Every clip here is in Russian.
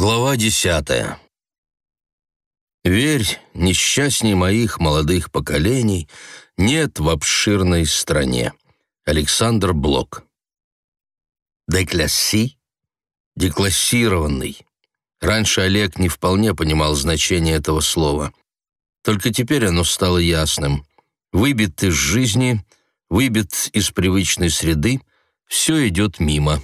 Глава десятая. Верь, несчастней моих молодых поколений нет в обширной стране. Александр Блок. Декласси, деклассированный. Раньше Олег не вполне понимал значение этого слова. Только теперь оно стало ясным. Выбит из жизни, выбит из привычной среды, все идет мимо.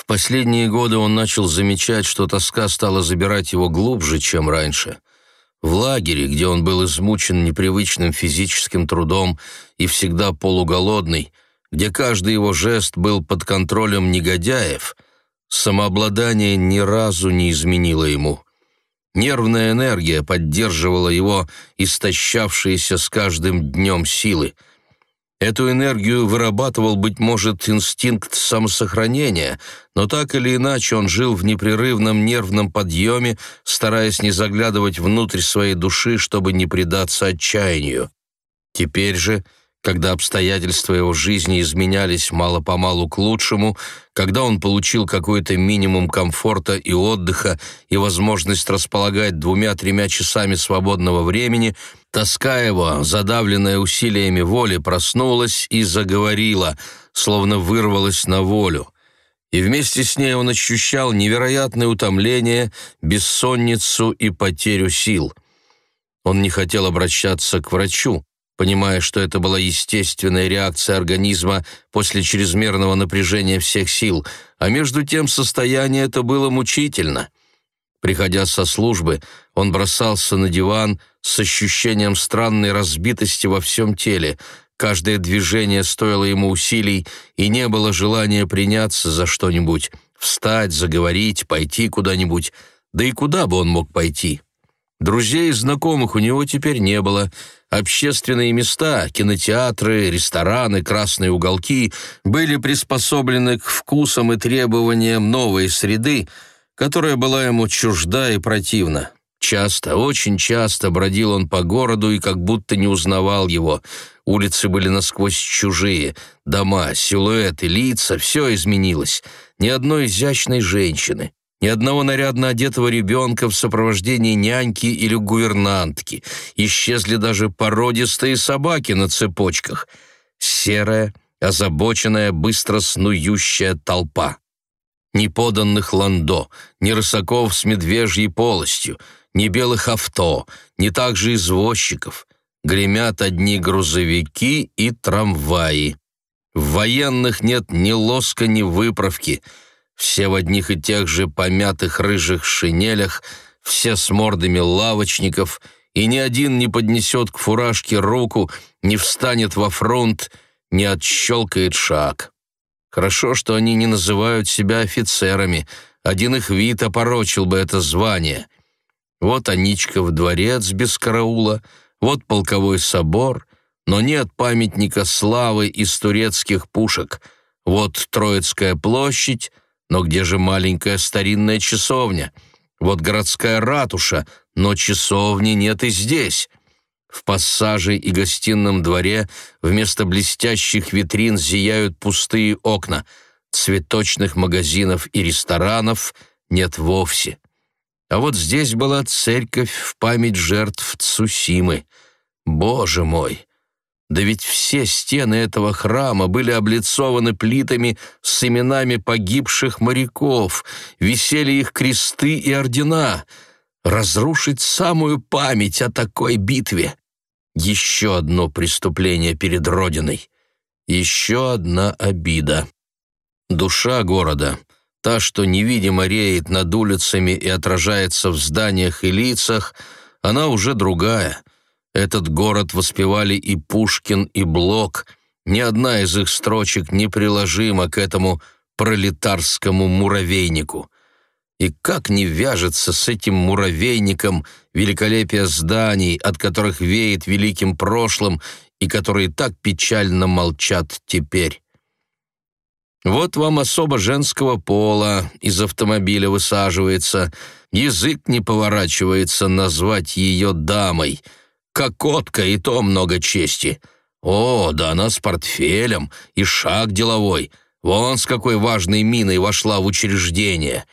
В последние годы он начал замечать, что тоска стала забирать его глубже, чем раньше. В лагере, где он был измучен непривычным физическим трудом и всегда полуголодный, где каждый его жест был под контролем негодяев, самообладание ни разу не изменило ему. Нервная энергия поддерживала его истощавшиеся с каждым днем силы — Эту энергию вырабатывал, быть может, инстинкт самосохранения, но так или иначе он жил в непрерывном нервном подъеме, стараясь не заглядывать внутрь своей души, чтобы не предаться отчаянию. Теперь же когда обстоятельства его жизни изменялись мало-помалу к лучшему, когда он получил какой-то минимум комфорта и отдыха и возможность располагать двумя-тремя часами свободного времени, тоска его, задавленная усилиями воли, проснулась и заговорила, словно вырвалась на волю. И вместе с ней он ощущал невероятное утомление, бессонницу и потерю сил. Он не хотел обращаться к врачу, понимая, что это была естественная реакция организма после чрезмерного напряжения всех сил, а между тем состояние это было мучительно. Приходя со службы, он бросался на диван с ощущением странной разбитости во всем теле. Каждое движение стоило ему усилий, и не было желания приняться за что-нибудь, встать, заговорить, пойти куда-нибудь. Да и куда бы он мог пойти? Друзей и знакомых у него теперь не было. Общественные места, кинотеатры, рестораны, красные уголки были приспособлены к вкусам и требованиям новой среды, которая была ему чужда и противна. Часто, очень часто бродил он по городу и как будто не узнавал его. Улицы были насквозь чужие, дома, силуэты, лица — все изменилось. Ни одной изящной женщины ни одного нарядно одетого ребенка в сопровождении няньки или гувернантки. Исчезли даже породистые собаки на цепочках. Серая, озабоченная, быстро снующая толпа. Ни поданных ландо, ни рысаков с медвежьей полостью, ни белых авто, ни также извозчиков. Гремят одни грузовики и трамваи. В военных нет ни лоска, ни выправки — все в одних и тех же помятых рыжих шинелях, все с мордами лавочников, и ни один не поднесет к фуражке руку, не встанет во фронт, не отщелкает шаг. Хорошо, что они не называют себя офицерами, один их вид опорочил бы это звание. Вот Аничка в дворец без караула, вот полковой собор, но нет памятника славы из турецких пушек, вот Троицкая площадь, но где же маленькая старинная часовня? Вот городская ратуша, но часовни нет и здесь. В пассаже и гостином дворе вместо блестящих витрин зияют пустые окна. Цветочных магазинов и ресторанов нет вовсе. А вот здесь была церковь в память жертв Цусимы. Боже мой! Да ведь все стены этого храма были облицованы плитами с именами погибших моряков, висели их кресты и ордена. Разрушить самую память о такой битве. Еще одно преступление перед Родиной. Еще одна обида. Душа города, та, что невидимо реет над улицами и отражается в зданиях и лицах, она уже другая — этот город воспевали и Пушкин, и Блок. Ни одна из их строчек не приложима к этому пролетарскому муравейнику. И как не вяжется с этим муравейником великолепие зданий, от которых веет великим прошлым и которые так печально молчат теперь. Вот вам особо женского пола из автомобиля высаживается, язык не поворачивается назвать ее дамой — Кокотка, и то много чести. О, да она с портфелем, и шаг деловой. Вон с какой важной миной вошла в учреждение.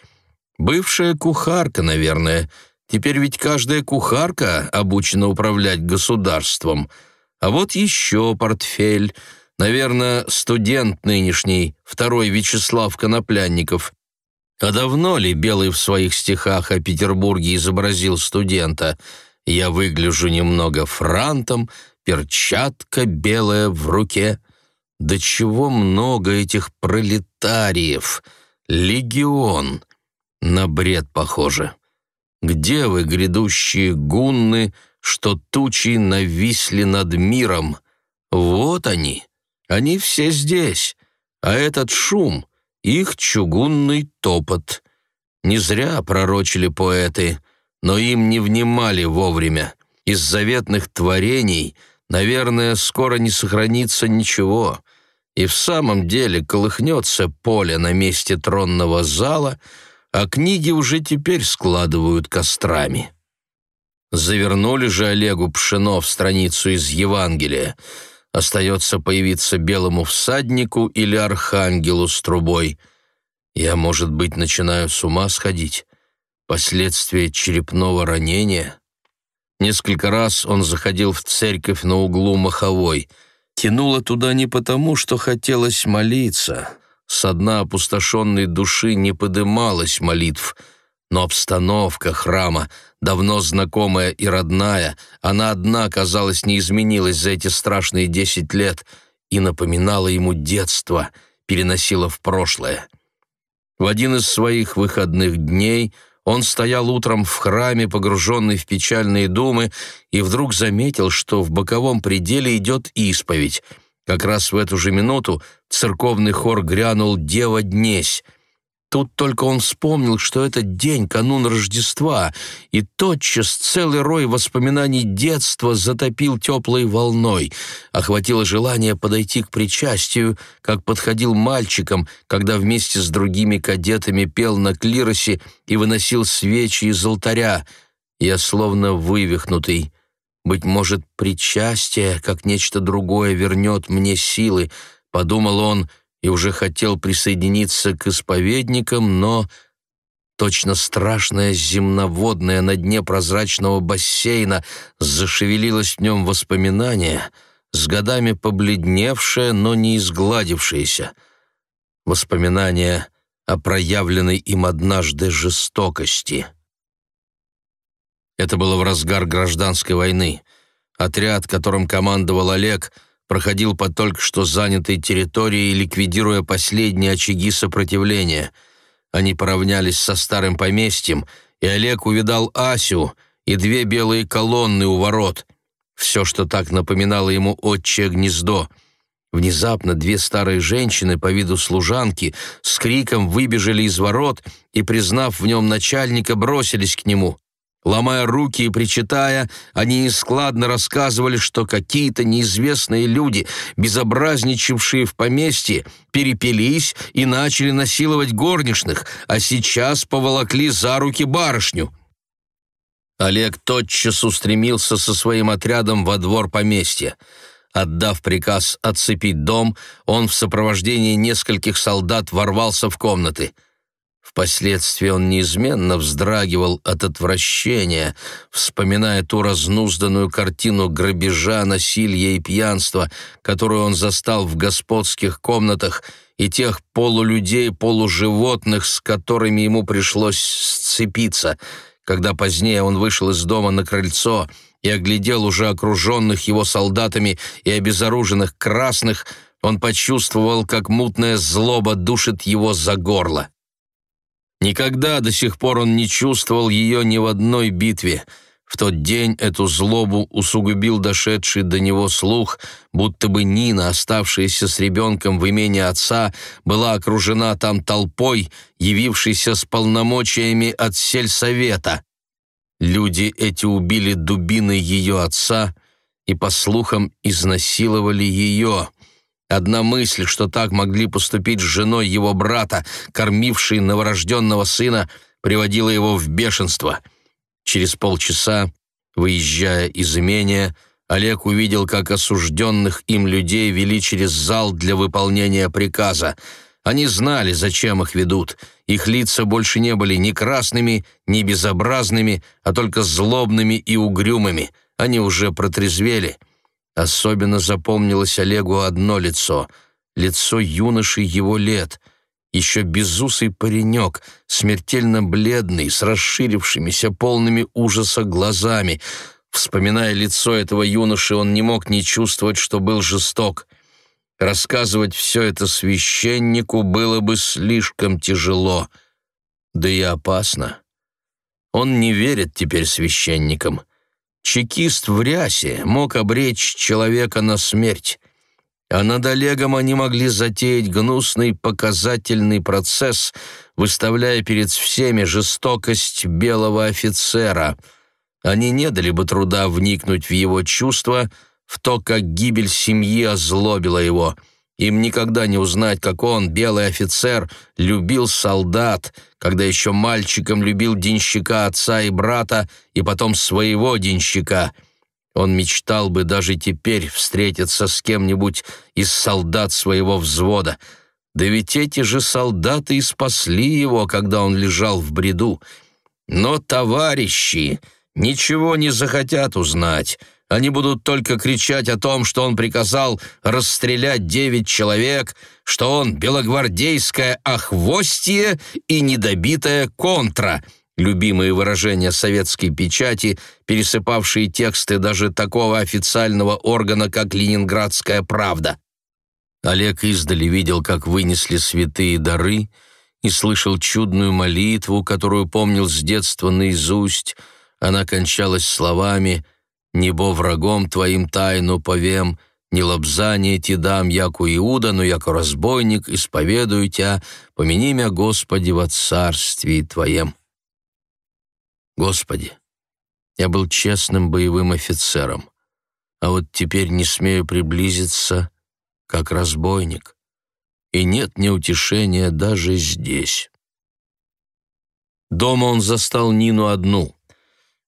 Бывшая кухарка, наверное. Теперь ведь каждая кухарка обучена управлять государством. А вот еще портфель. Наверное, студент нынешний, второй Вячеслав Коноплянников. А давно ли Белый в своих стихах о Петербурге изобразил студента? Я выгляжу немного франтом, перчатка белая в руке. Да чего много этих пролетариев! Легион! На бред похоже. Где вы, грядущие гунны, что тучи нависли над миром? Вот они, они все здесь, а этот шум — их чугунный топот. Не зря пророчили поэты, но им не внимали вовремя. Из заветных творений, наверное, скоро не сохранится ничего. И в самом деле колыхнется поле на месте тронного зала — а книги уже теперь складывают кострами. Завернули же Олегу пшено в страницу из Евангелия. Остается появиться белому всаднику или архангелу с трубой. Я, может быть, начинаю с ума сходить. Последствия черепного ранения. Несколько раз он заходил в церковь на углу Маховой. Тянуло туда не потому, что хотелось молиться — с дна опустошенной души не подымалась молитв, но обстановка храма, давно знакомая и родная, она одна, казалось, не изменилась за эти страшные десять лет и напоминала ему детство, переносила в прошлое. В один из своих выходных дней он стоял утром в храме, погруженный в печальные думы, и вдруг заметил, что в боковом пределе идет исповедь — как раз в эту же минуту церковный хор грянул «Дева днесь». Тут только он вспомнил, что этот день, канун Рождества, и тотчас целый рой воспоминаний детства затопил теплой волной. Охватило желание подойти к причастию, как подходил мальчиком, когда вместе с другими кадетами пел на клиросе и выносил свечи из алтаря. Я словно вывихнутый. Быть может, причастие, как нечто другое, вернет мне силы, подумал он и уже хотел присоединиться к исповедникам, но точно страшное земноводное на дне прозрачного бассейна зашевелилось в нем воспоминание, с годами побледневшее, но не изгладившееся. Воспоминание о проявленной им однажды жестокости. Это было в разгар гражданской войны. Отряд, которым командовал Олег, проходил по только что занятой территории, ликвидируя последние очаги сопротивления. Они поравнялись со старым поместьем, и Олег увидал Асю и две белые колонны у ворот. Все, что так напоминало ему отчее гнездо. Внезапно две старые женщины по виду служанки с криком выбежали из ворот и, признав в нем начальника, бросились к нему. Ломая руки и причитая, они нескладно рассказывали, что какие-то неизвестные люди, безобразничавшие в поместье, перепились и начали насиловать горничных, а сейчас поволокли за руки барышню. Олег тотчас устремился со своим отрядом во двор поместья. Отдав приказ отцепить дом, он в сопровождении нескольких солдат ворвался в комнаты — Впоследствии он неизменно вздрагивал от отвращения, вспоминая ту разнузданную картину грабежа, насилия и пьянства, которую он застал в господских комнатах, и тех полулюдей, полуживотных, с которыми ему пришлось сцепиться, когда позднее он вышел из дома на крыльцо и оглядел уже окруженных его солдатами и обезоруженных красных, он почувствовал, как мутная злоба душит его за горло. Никогда до сих пор он не чувствовал ее ни в одной битве. В тот день эту злобу усугубил дошедший до него слух, будто бы Нина, оставшаяся с ребенком в имени отца, была окружена там толпой, явившейся с полномочиями от сельсовета. Люди эти убили дубиной ее отца и, по слухам, изнасиловали ее. Одна мысль, что так могли поступить с женой его брата, кормившей новорожденного сына, приводила его в бешенство. Через полчаса, выезжая из имения, Олег увидел, как осужденных им людей вели через зал для выполнения приказа. Они знали, зачем их ведут. Их лица больше не были ни красными, ни безобразными, а только злобными и угрюмыми. Они уже протрезвели. Особенно запомнилось Олегу одно лицо — лицо юноши его лет. Еще безусый паренек, смертельно бледный, с расширившимися, полными ужаса глазами. Вспоминая лицо этого юноши, он не мог не чувствовать, что был жесток. Рассказывать все это священнику было бы слишком тяжело, да и опасно. Он не верит теперь священникам. Чекист в рясе мог обречь человека на смерть, а над Олегом они могли затеять гнусный показательный процесс, выставляя перед всеми жестокость белого офицера. Они не дали бы труда вникнуть в его чувства — в то, как гибель семьи озлобила его. Им никогда не узнать, как он, белый офицер, любил солдат, когда еще мальчиком любил денщика отца и брата, и потом своего денщика. Он мечтал бы даже теперь встретиться с кем-нибудь из солдат своего взвода. Да ведь эти же солдаты и спасли его, когда он лежал в бреду. Но товарищи ничего не захотят узнать — они будут только кричать о том, что он приказал расстрелять девять человек, что он белогвардейское охвостье и недобитая контра, любимые выражения советской печати, пересыпавшие тексты даже такого официального органа, как «Ленинградская правда». Олег издали видел, как вынесли святые дары, и слышал чудную молитву, которую помнил с детства наизусть. Она кончалась словами «Святой Небо врагом твоим тайну повем, не лобзание ти дам, яку Иуда, но яко разбойник, исповедую тя, помяни мя, Господи, во царствии Твоем. Господи, я был честным боевым офицером, а вот теперь не смею приблизиться, как разбойник, и нет неутешения даже здесь. Дома он застал Нину одну —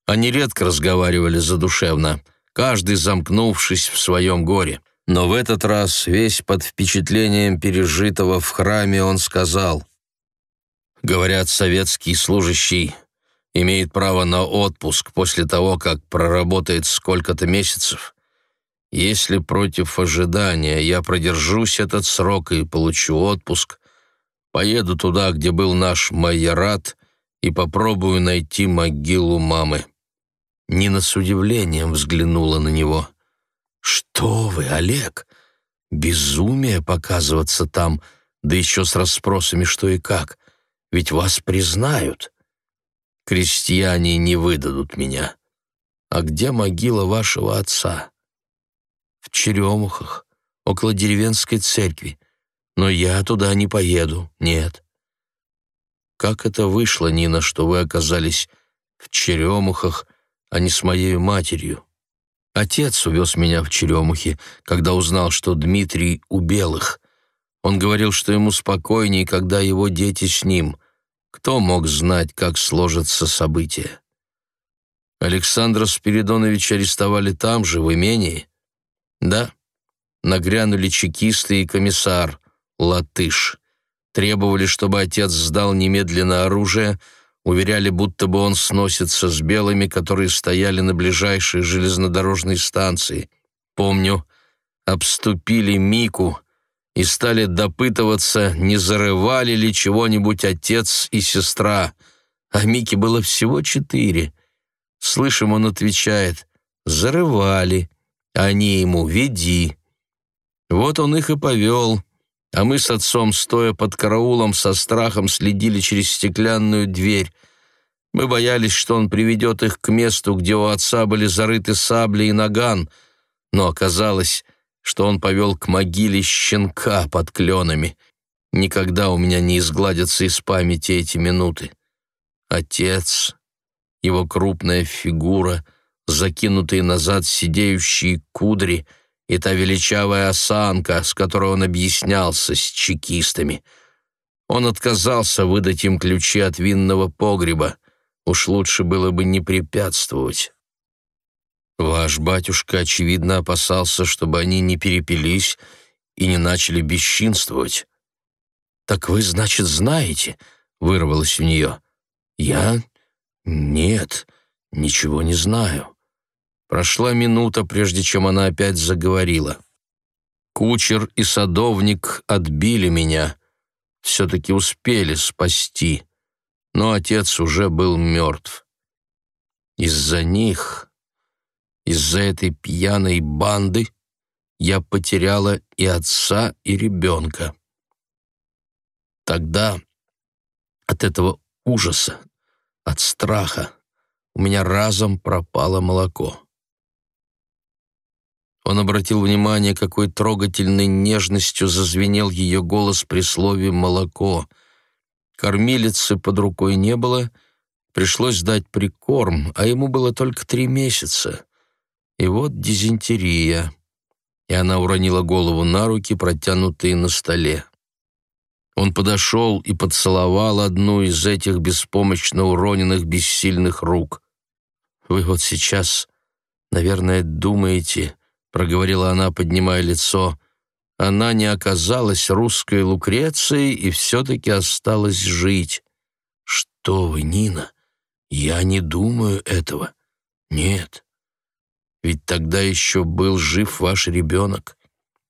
они редко разговаривали задушевно, каждый замкнувшись в своем горе. Но в этот раз, весь под впечатлением пережитого в храме, он сказал, «Говорят, советский служащий имеет право на отпуск после того, как проработает сколько-то месяцев. Если против ожидания я продержусь этот срок и получу отпуск, поеду туда, где был наш майорат, и попробую найти могилу мамы». Нина с удивлением взглянула на него. «Что вы, Олег? Безумие показываться там, да еще с расспросами что и как. Ведь вас признают. Крестьяне не выдадут меня. А где могила вашего отца?» «В Черемухах, около деревенской церкви. Но я туда не поеду, нет». «Как это вышло, Нина, что вы оказались в Черемухах, а не с моей матерью. Отец увез меня в Черемухи, когда узнал, что Дмитрий у белых. Он говорил, что ему спокойнее, когда его дети с ним. Кто мог знать, как сложатся события? Александра Спиридоновича арестовали там же, в имении? Да. Нагрянули чекисты и комиссар, латыш. Требовали, чтобы отец сдал немедленно оружие — уверяли, будто бы он сносится с белыми, которые стояли на ближайшей железнодорожной станции. Помню, обступили Мику и стали допытываться, не зарывали ли чего-нибудь отец и сестра. А Мике было всего четыре. Слышим, он отвечает «зарывали», они ему «веди». Вот он их и повел, а мы с отцом, стоя под караулом, со страхом следили через стеклянную дверь. Мы боялись, что он приведет их к месту, где у отца были зарыты сабли и наган, но оказалось, что он повел к могиле щенка под кленами. Никогда у меня не изгладятся из памяти эти минуты. Отец, его крупная фигура, закинутые назад сидеющие кудри — и та величавая осанка, с которой он объяснялся с чекистами. Он отказался выдать им ключи от винного погреба. Уж лучше было бы не препятствовать. Ваш батюшка, очевидно, опасался, чтобы они не перепились и не начали бесчинствовать. «Так вы, значит, знаете?» — вырвалось у нее. «Я? Нет, ничего не знаю». Прошла минута, прежде чем она опять заговорила. Кучер и садовник отбили меня, все-таки успели спасти, но отец уже был мертв. Из-за них, из-за этой пьяной банды я потеряла и отца, и ребенка. Тогда от этого ужаса, от страха у меня разом пропало молоко. Он обратил внимание, какой трогательной нежностью зазвенел ее голос при слове «молоко». Кормилицы под рукой не было, пришлось дать прикорм, а ему было только три месяца. И вот дизентерия. И она уронила голову на руки, протянутые на столе. Он подошел и поцеловал одну из этих беспомощно уроненных бессильных рук. «Вы вот сейчас, наверное, думаете...» — проговорила она, поднимая лицо. Она не оказалась русской Лукрецией и все-таки осталась жить. «Что вы, Нина? Я не думаю этого. Нет. Ведь тогда еще был жив ваш ребенок.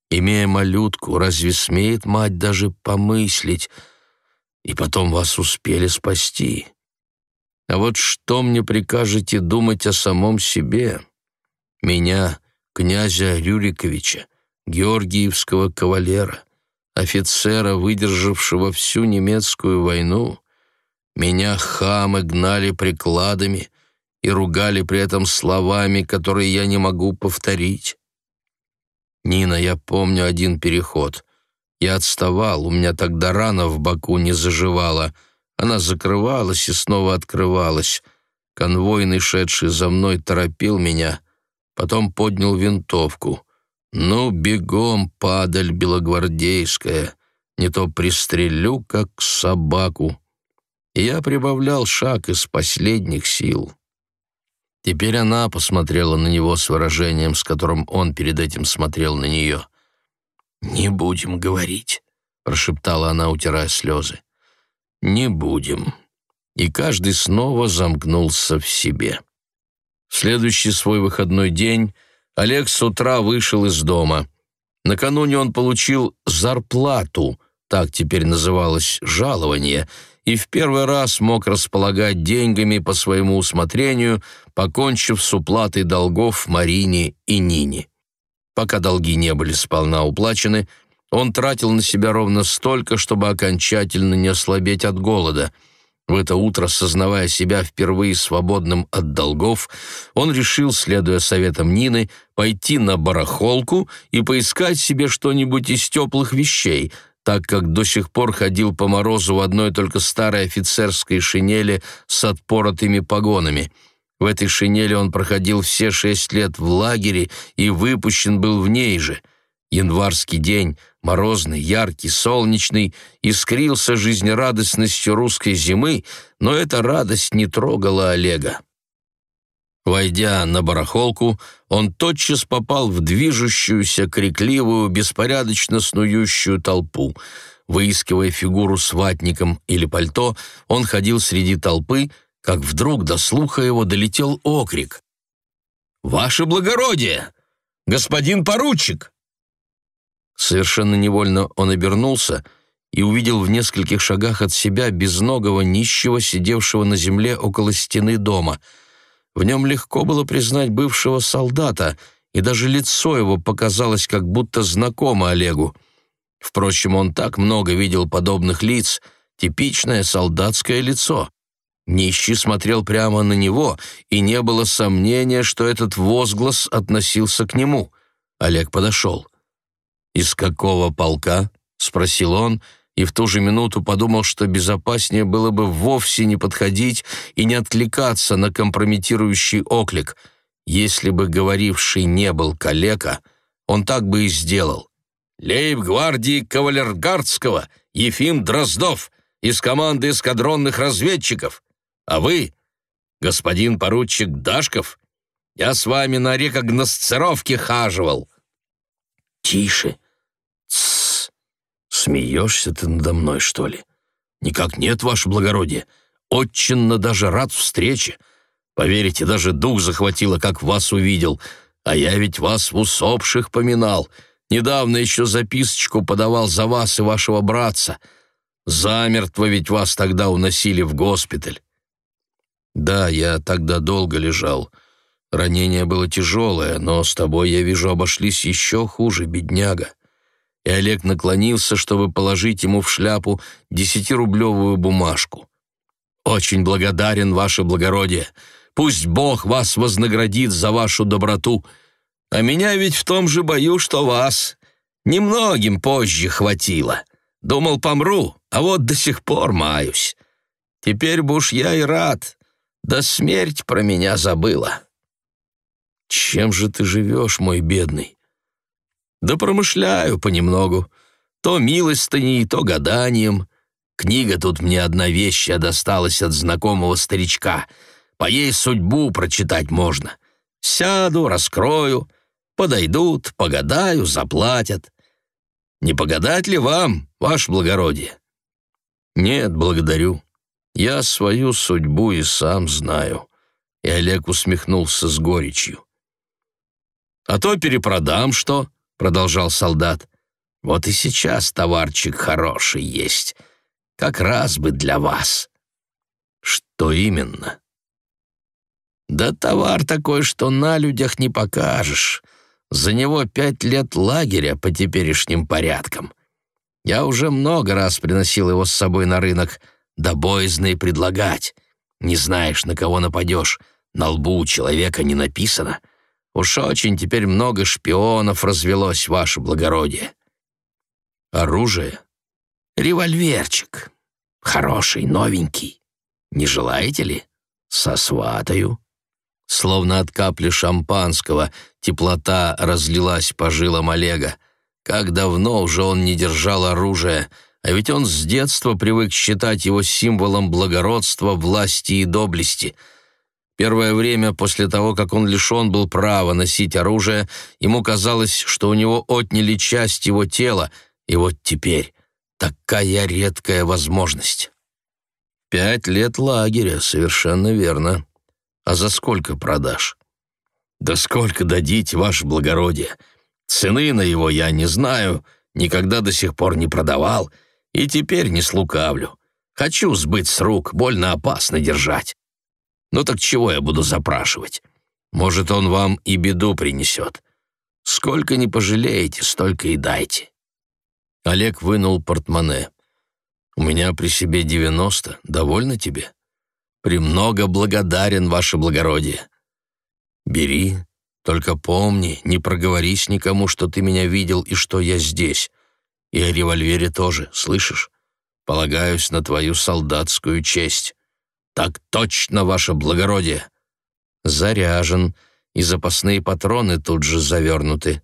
Имея малютку, разве смеет мать даже помыслить? И потом вас успели спасти. А вот что мне прикажете думать о самом себе? Меня князя Рюриковича, георгиевского кавалера, офицера, выдержавшего всю немецкую войну. Меня хамы гнали прикладами и ругали при этом словами, которые я не могу повторить. Нина, я помню один переход. Я отставал, у меня тогда рана в боку не заживала. Она закрывалась и снова открывалась. Конвойный, шедший за мной, торопил меня — потом поднял винтовку. «Ну, бегом, падаль белогвардейская, не то пристрелю, как собаку». Я прибавлял шаг из последних сил. Теперь она посмотрела на него с выражением, с которым он перед этим смотрел на нее. «Не будем говорить», — прошептала она, утирая слезы. «Не будем». И каждый снова замкнулся в себе. В следующий свой выходной день Олег с утра вышел из дома. Накануне он получил зарплату, так теперь называлось жалование, и в первый раз мог располагать деньгами по своему усмотрению, покончив с уплатой долгов Марине и Нине. Пока долги не были сполна уплачены, он тратил на себя ровно столько, чтобы окончательно не ослабеть от голода – в это утро, сознавая себя впервые свободным от долгов, он решил, следуя советам Нины, пойти на барахолку и поискать себе что-нибудь из теплых вещей, так как до сих пор ходил по морозу в одной только старой офицерской шинели с отпоротыми погонами. В этой шинели он проходил все шесть лет в лагере и выпущен был в ней же. Январский день морозный, яркий, солнечный, искрился жизнерадостностью русской зимы, но эта радость не трогала Олега. Войдя на барахолку, он тотчас попал в движущуюся, крикливую, беспорядочно снующую толпу. Выискивая фигуру с ватником или пальто, он ходил среди толпы, как вдруг до слуха его долетел окрик. «Ваше благородие! Господин поручик!» Совершенно невольно он обернулся и увидел в нескольких шагах от себя безногого нищего, сидевшего на земле около стены дома. В нем легко было признать бывшего солдата, и даже лицо его показалось как будто знакомо Олегу. Впрочем, он так много видел подобных лиц, типичное солдатское лицо. Нищий смотрел прямо на него, и не было сомнения, что этот возглас относился к нему. Олег подошел. «Из какого полка?» — спросил он, и в ту же минуту подумал, что безопаснее было бы вовсе не подходить и не откликаться на компрометирующий оклик. Если бы говоривший не был калека, он так бы и сделал. «Лейб-гвардии кавалергардского Ефим Дроздов из команды эскадронных разведчиков. А вы, господин поручик Дашков, я с вами на рекогносцировке хаживал». «Тише! Тссс!» — «Смеешься ты надо мной, что ли?» «Никак нет, ваше благородие. Отчинно даже рад встрече. Поверите, даже дух захватило, как вас увидел. А я ведь вас в усопших поминал. Недавно еще записочку подавал за вас и вашего братца. Замертво ведь вас тогда уносили в госпиталь». «Да, я тогда долго лежал. Ранение было тяжелое, но с тобой, я вижу, обошлись еще хуже, бедняга». И Олег наклонился, чтобы положить ему в шляпу десятирублевую бумажку. «Очень благодарен, ваше благородие. Пусть Бог вас вознаградит за вашу доброту. А меня ведь в том же бою, что вас. Немногим позже хватило. Думал, помру, а вот до сих пор маюсь. Теперь бы уж я и рад. Да смерть про меня забыла». «Чем же ты живешь, мой бедный?» «Да промышляю понемногу. То милостыней, то гаданием. Книга тут мне одна вещь досталась от знакомого старичка. По ей судьбу прочитать можно. Сяду, раскрою, подойдут, погадаю, заплатят. Не погадать ли вам, ваше благородие?» «Нет, благодарю. Я свою судьбу и сам знаю». И Олег усмехнулся с горечью. «А то перепродам что?» — продолжал солдат. «Вот и сейчас товарчик хороший есть. Как раз бы для вас». «Что именно?» «Да товар такой, что на людях не покажешь. За него пять лет лагеря по теперешним порядкам. Я уже много раз приносил его с собой на рынок, да боязно и предлагать. Не знаешь, на кого нападешь, на лбу у человека не написано». Уж очень теперь много шпионов развелось, ваше благородие. Оружие? Револьверчик. Хороший, новенький. Не желаете ли? Сосватаю. Словно от капли шампанского теплота разлилась по жилам Олега. Как давно уже он не держал оружие, а ведь он с детства привык считать его символом благородства, власти и доблести — Первое время после того, как он лишен был права носить оружие, ему казалось, что у него отняли часть его тела, и вот теперь такая редкая возможность. Пять лет лагеря, совершенно верно. А за сколько продашь? Да сколько дадите, ваше благородие? Цены на его я не знаю, никогда до сих пор не продавал, и теперь не слукавлю. Хочу сбыть с рук, больно опасно держать. Ну так чего я буду запрашивать? Может, он вам и беду принесет. Сколько не пожалеете, столько и дайте». Олег вынул портмоне. «У меня при себе девяносто. Довольно тебе?» «Премного благодарен, ваше благородие». «Бери, только помни, не проговорись никому, что ты меня видел и что я здесь. И о револьвере тоже, слышишь? Полагаюсь на твою солдатскую честь». «Так точно, ваше благородие!» «Заряжен, и запасные патроны тут же завернуты».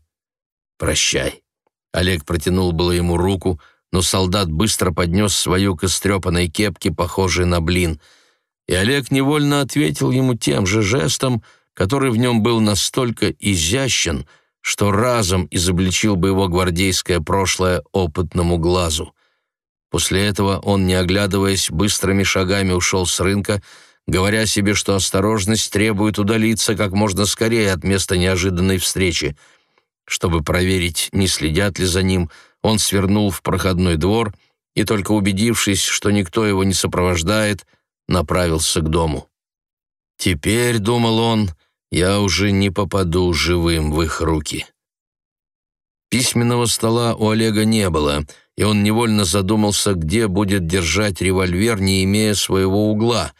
«Прощай». Олег протянул было ему руку, но солдат быстро поднес свою к истрепанной кепке, похожей на блин, и Олег невольно ответил ему тем же жестом, который в нем был настолько изящен, что разом изобличил бы его гвардейское прошлое опытному глазу. После этого он, не оглядываясь, быстрыми шагами ушел с рынка, говоря себе, что осторожность требует удалиться как можно скорее от места неожиданной встречи. Чтобы проверить, не следят ли за ним, он свернул в проходной двор и, только убедившись, что никто его не сопровождает, направился к дому. «Теперь, — думал он, — я уже не попаду живым в их руки». Письменного стола у Олега не было — и он невольно задумался, где будет держать револьвер, не имея своего угла.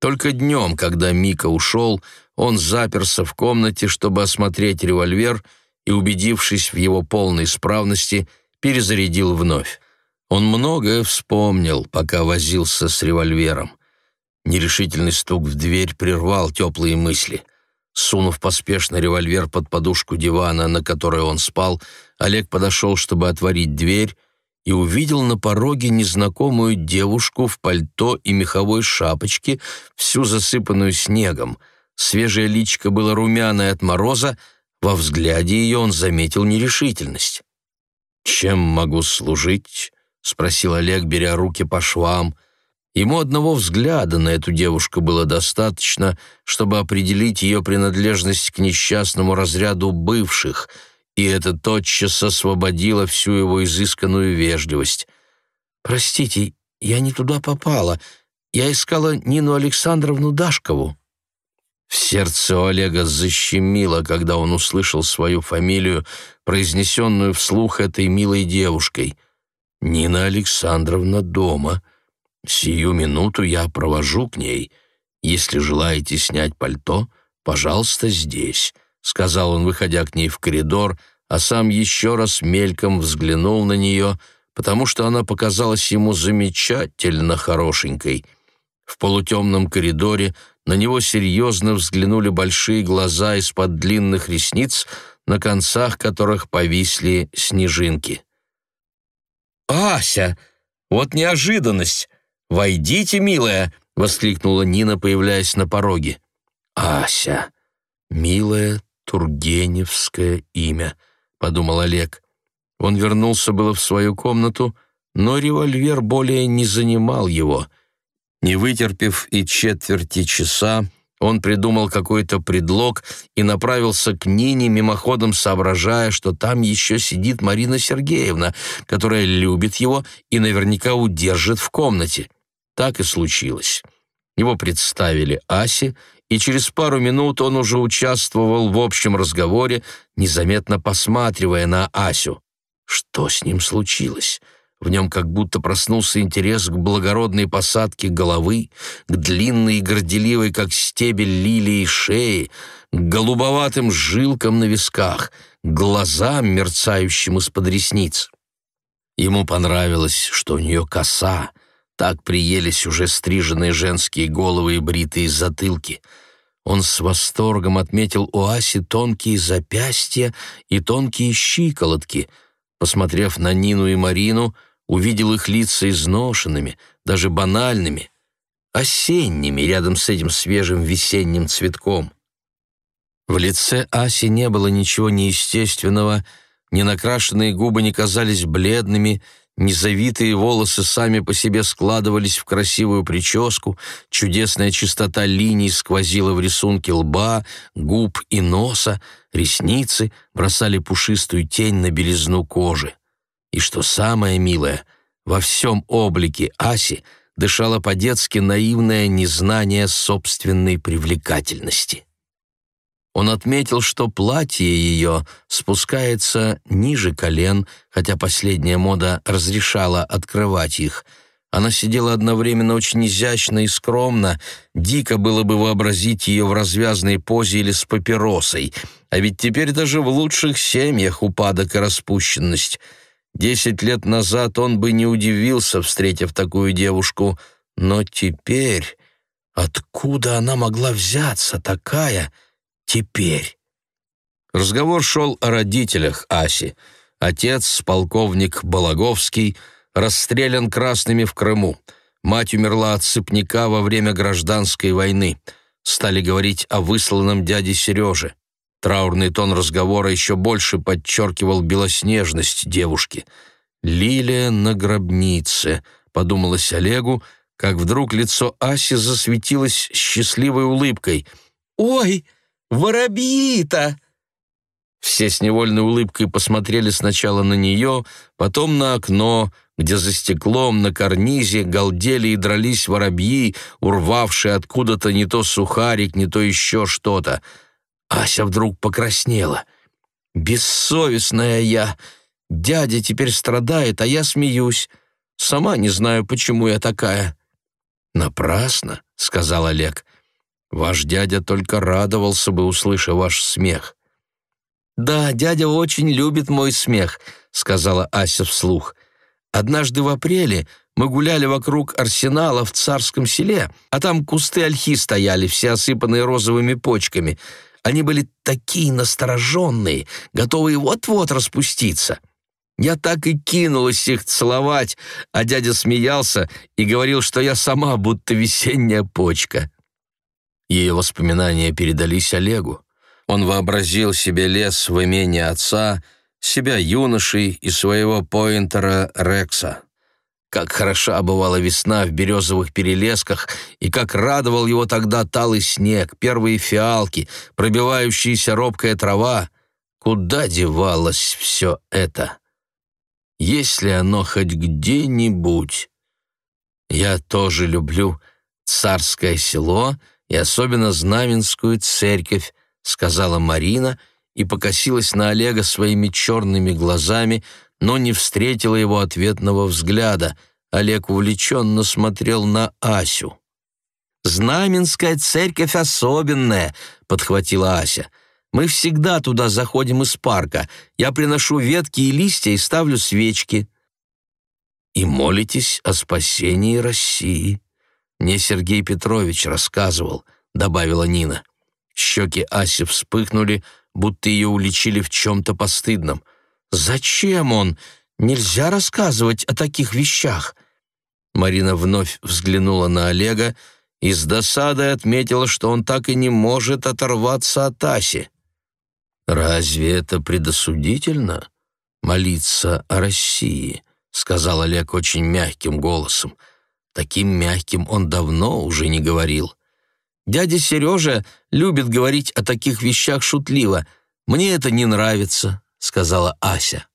Только днем, когда Мика ушел, он заперся в комнате, чтобы осмотреть револьвер и, убедившись в его полной исправности, перезарядил вновь. Он многое вспомнил, пока возился с револьвером. Нерешительный стук в дверь прервал теплые мысли. Сунув поспешно револьвер под подушку дивана, на которой он спал, Олег подошел, чтобы отворить дверь, и увидел на пороге незнакомую девушку в пальто и меховой шапочке, всю засыпанную снегом. Свежее личико было румяное от мороза, во взгляде ее он заметил нерешительность. «Чем могу служить?» — спросил Олег, беря руки по швам. Ему одного взгляда на эту девушку было достаточно, чтобы определить ее принадлежность к несчастному разряду бывших, и это тотчас освободило всю его изысканную вежливость. «Простите, я не туда попала. Я искала Нину Александровну Дашкову». В сердце Олега защемило, когда он услышал свою фамилию, произнесенную вслух этой милой девушкой. «Нина Александровна дома. Сию минуту я провожу к ней. Если желаете снять пальто, пожалуйста, здесь», — сказал он, выходя к ней в коридор, а сам еще раз мельком взглянул на нее, потому что она показалась ему замечательно хорошенькой. В полутемном коридоре на него серьезно взглянули большие глаза из-под длинных ресниц, на концах которых повисли снежинки. «Ася! Вот неожиданность! Войдите, милая!» — воскликнула Нина, появляясь на пороге. «Ася! Милое тургеневское имя», — подумал Олег. Он вернулся было в свою комнату, но револьвер более не занимал его — не вытерпев и четверти часа, он придумал какой-то предлог и направился к Нине, мимоходом соображая, что там еще сидит Марина Сергеевна, которая любит его и наверняка удержит в комнате. Так и случилось. Его представили Асе, и через пару минут он уже участвовал в общем разговоре, незаметно посматривая на Асю. Что с ним случилось? В нем как будто проснулся интерес к благородной посадке головы, к длинной и горделивой, как стебель лилии, шеи, к голубоватым жилкам на висках, к глазам, мерцающим из-под ресниц. Ему понравилось, что у нее коса, так приелись уже стриженные женские головы и бритые затылки. Он с восторгом отметил у Аси тонкие запястья и тонкие щиколотки. Посмотрев на Нину и Марину, увидел их лица изношенными, даже банальными, осенними рядом с этим свежим весенним цветком. В лице Аси не было ничего неестественного, ненакрашенные губы не казались бледными, незавитые волосы сами по себе складывались в красивую прическу, чудесная чистота линий сквозила в рисунке лба, губ и носа, ресницы бросали пушистую тень на белизну кожи. И что самое милое, во всем облике Аси дышало по-детски наивное незнание собственной привлекательности. Он отметил, что платье ее спускается ниже колен, хотя последняя мода разрешала открывать их. Она сидела одновременно очень изящно и скромно, дико было бы вообразить ее в развязной позе или с папиросой, а ведь теперь даже в лучших семьях упадок и распущенность — Десять лет назад он бы не удивился, встретив такую девушку, но теперь... Откуда она могла взяться, такая теперь? Разговор шел о родителях Аси. Отец, полковник Балаговский, расстрелян красными в Крыму. Мать умерла от сыпняка во время гражданской войны. Стали говорить о высланном дяде Сереже. Траурный тон разговора еще больше подчеркивал белоснежность девушки. «Лилия на гробнице», — подумалось Олегу, как вдруг лицо Аси засветилось счастливой улыбкой. «Ой, воробьи-то!» Все с невольной улыбкой посмотрели сначала на нее, потом на окно, где за стеклом на карнизе галдели и дрались воробьи, урвавшие откуда-то не то сухарик, не то еще что-то — Ася вдруг покраснела. «Бессовестная я! Дядя теперь страдает, а я смеюсь. Сама не знаю, почему я такая». «Напрасно», — сказал Олег. «Ваш дядя только радовался бы, услышав ваш смех». «Да, дядя очень любит мой смех», — сказала Ася вслух. «Однажды в апреле мы гуляли вокруг арсенала в Царском селе, а там кусты ольхи стояли, все осыпанные розовыми почками. Они были такие настороженные, готовые вот-вот распуститься. Я так и кинулась их целовать, а дядя смеялся и говорил, что я сама будто весенняя почка. Ее воспоминания передались Олегу. Он вообразил себе лес в имении отца, себя юношей и своего поинтера Рекса. Как хороша бывала весна в березовых перелесках, и как радовал его тогда талый снег, первые фиалки, пробивающаяся робкая трава. Куда девалось все это? Если оно хоть где-нибудь. Я тоже люблю царское село и особенно Знаменскую церковь, сказала Марина и покосилась на Олега своими черными глазами, но не встретила его ответного взгляда. Олег увлеченно смотрел на Асю. «Знаменская церковь особенная», — подхватила Ася. «Мы всегда туда заходим из парка. Я приношу ветки и листья и ставлю свечки». «И молитесь о спасении России», — мне Сергей Петрович рассказывал, — добавила Нина. Щеки Аси вспыхнули, будто ее уличили в чем-то постыдном — «Зачем он? Нельзя рассказывать о таких вещах». Марина вновь взглянула на Олега и с досадой отметила, что он так и не может оторваться от Аси. «Разве это предосудительно? Молиться о России?» — сказал Олег очень мягким голосом. Таким мягким он давно уже не говорил. «Дядя Сережа любит говорить о таких вещах шутливо. Мне это не нравится сказала Ася.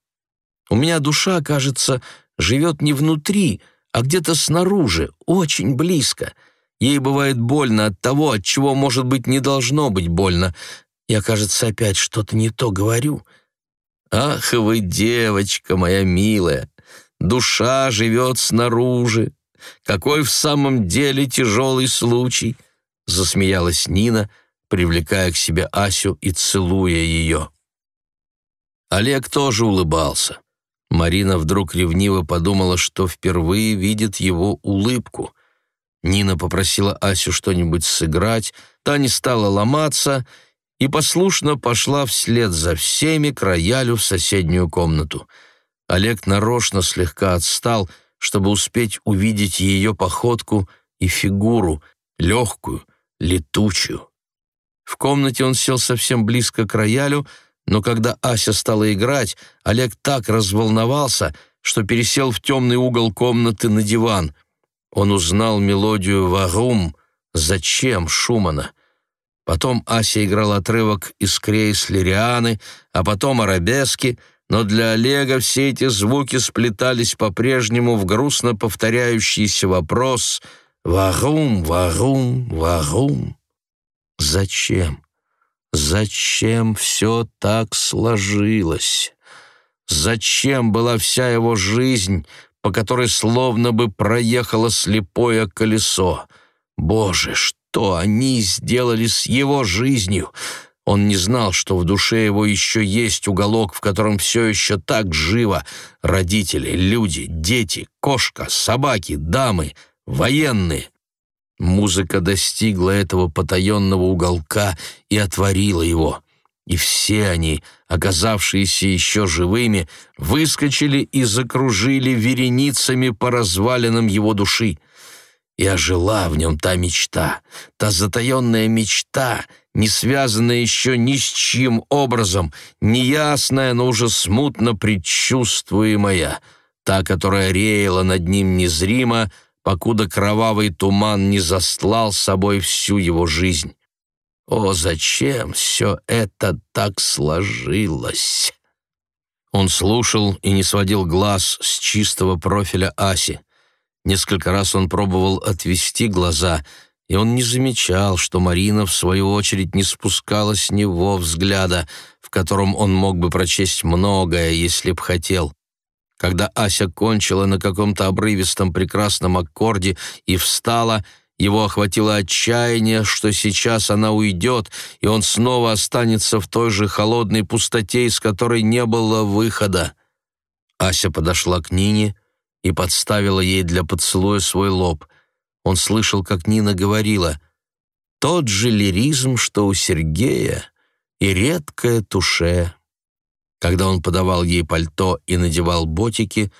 «У меня душа, кажется, живет не внутри, а где-то снаружи, очень близко. Ей бывает больно от того, от чего, может быть, не должно быть больно. Я, кажется, опять что-то не то говорю. Ах вы, девочка моя милая, душа живет снаружи. Какой в самом деле тяжелый случай!» Засмеялась Нина, привлекая к себе Асю и целуя ее. Олег тоже улыбался. Марина вдруг ревниво подумала, что впервые видит его улыбку. Нина попросила Асю что-нибудь сыграть, та не стала ломаться и послушно пошла вслед за всеми к роялю в соседнюю комнату. Олег нарочно слегка отстал, чтобы успеть увидеть ее походку и фигуру, легкую, летучую. В комнате он сел совсем близко к роялю, но когда Ася стала играть, Олег так разволновался, что пересел в темный угол комнаты на диван. Он узнал мелодию «Вагум» «Зачем» Шумана. Потом Ася играла отрывок из Крейслерианы, а потом арабески, но для Олега все эти звуки сплетались по-прежнему в грустно повторяющийся вопрос «Вагум, вагум, вагум». Зачем? Зачем все так сложилось? Зачем была вся его жизнь, по которой словно бы проехало слепое колесо? Боже, что они сделали с его жизнью? Он не знал, что в душе его еще есть уголок, в котором все еще так живо. Родители, люди, дети, кошка, собаки, дамы, военные. Музыка достигла этого потаенного уголка и отворила его. И все они, оказавшиеся еще живыми, выскочили и закружили вереницами по развалинам его души. И ожила в нем та мечта, та затаенная мечта, не связанная еще ни с чьим образом, неясная, но уже смутно предчувствуемая, та, которая реяла над ним незримо, покуда кровавый туман не застлал собой всю его жизнь. О, зачем все это так сложилось? Он слушал и не сводил глаз с чистого профиля Аси. Несколько раз он пробовал отвести глаза, и он не замечал, что Марина, в свою очередь, не спускала с него взгляда, в котором он мог бы прочесть многое, если б хотел. Когда Ася кончила на каком-то обрывистом прекрасном аккорде и встала, его охватило отчаяние, что сейчас она уйдет, и он снова останется в той же холодной пустоте, из которой не было выхода. Ася подошла к Нине и подставила ей для поцелуя свой лоб. Он слышал, как Нина говорила «Тот же лиризм, что у Сергея, и редкое туше». Когда он подавал ей пальто и надевал ботики,